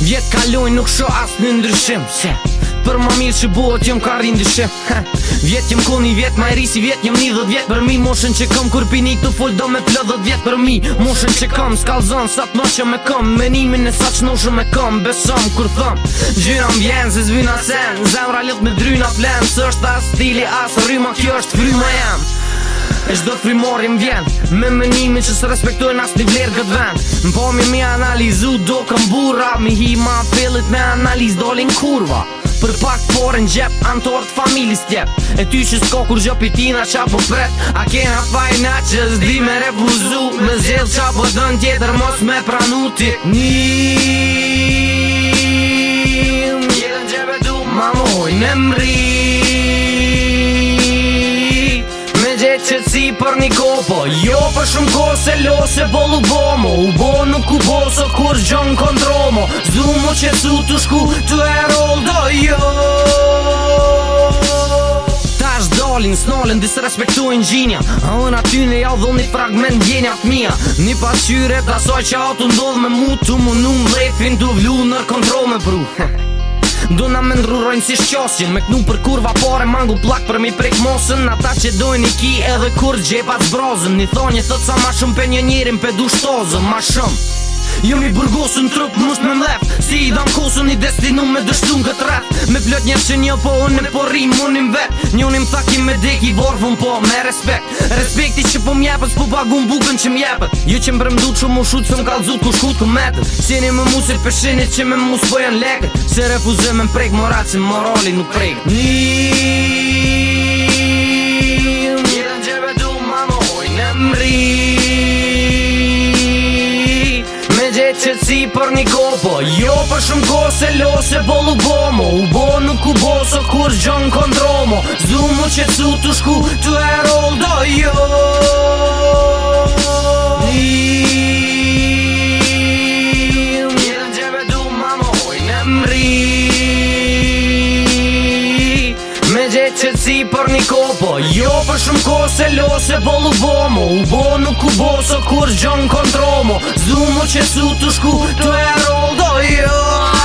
Vjetë kalojnë nuk shë as në ndryshim Se Për më mirë që buhet jëm ka rrindë shim Vjetë jëm ku një vjetë majrisi vjetë jëm një dhët vjetë Për mi moshen që kom kur pini këtu full do me plë dhët vjetë Për mi moshen që kom s'kalzon sa të noqë me kom Menimin e sa që noqë me kom besom kur thom Gjyra mbjen, se zvina sen Zemra lëtë me dryna plen Së është as stili as rryma kjo është fryma jem E shdo të frimorim vjen Me mënimi që së respektojnë asë një vlerë këtë vend Më po mi mi analizu do këm burra Mi hi ma fillit me analiz dolin kurva Për pak porën gjep, antorë të familis tjep E ty që s'ko kur gjopi tina qa për pret A kena fajna që s'di me refuzu Me zhjel qa për dën tjetër mos me pranuti Nim Një Një Një Një Një si për një kopo Jo për shumë kose lo se bolu bomo U bo nuk u boso kur zhjon kontromo Zumo që su të shku të erol do jo Dolin, snolin, disrespektojnë gjinja A në aty në ja dhull një fragment të mija Një pasyre të asoj që atë ndodh me mu Të munu më lefin të vlu nër kontrol me bru na me ndrurojnë si shqosin Me knu për kurva pare mangu plak për mi prek mosën Ata që dojnë i ki edhe kur gjepat zbrozën Ni thonjë thët sa ma shumë pe një njërim pe du shtozën Ma shumë Jëmi burgosën trup mës me mlef Si i dam kosën i destinu me në këtë rap Me plët njerë që një po unë po rrim unim vet Një unim thakim me dek i varfën po me respekt Respekti që po mjepët s'po pagun bukën që mjepët Jo që më përmdu që më shutë së më kalzut ku shkut ku metët Qeni me mu si përshinit që me mu s'pojen leket Se refuzëm e më prejk morat që morali nuk prek Niii gjithë që si për një kopo Jo për shumë ko se lo se bolu bomo U bo nuk u bo so kur gjon kondromo Zdu mu që cu të shku të e do jo Me gjithë që të për një kopo Jo për shumë ko se lo se bomo U bo nuk u bo so kur zxon kontromo Zdu mu që su të shku të e roldo Jo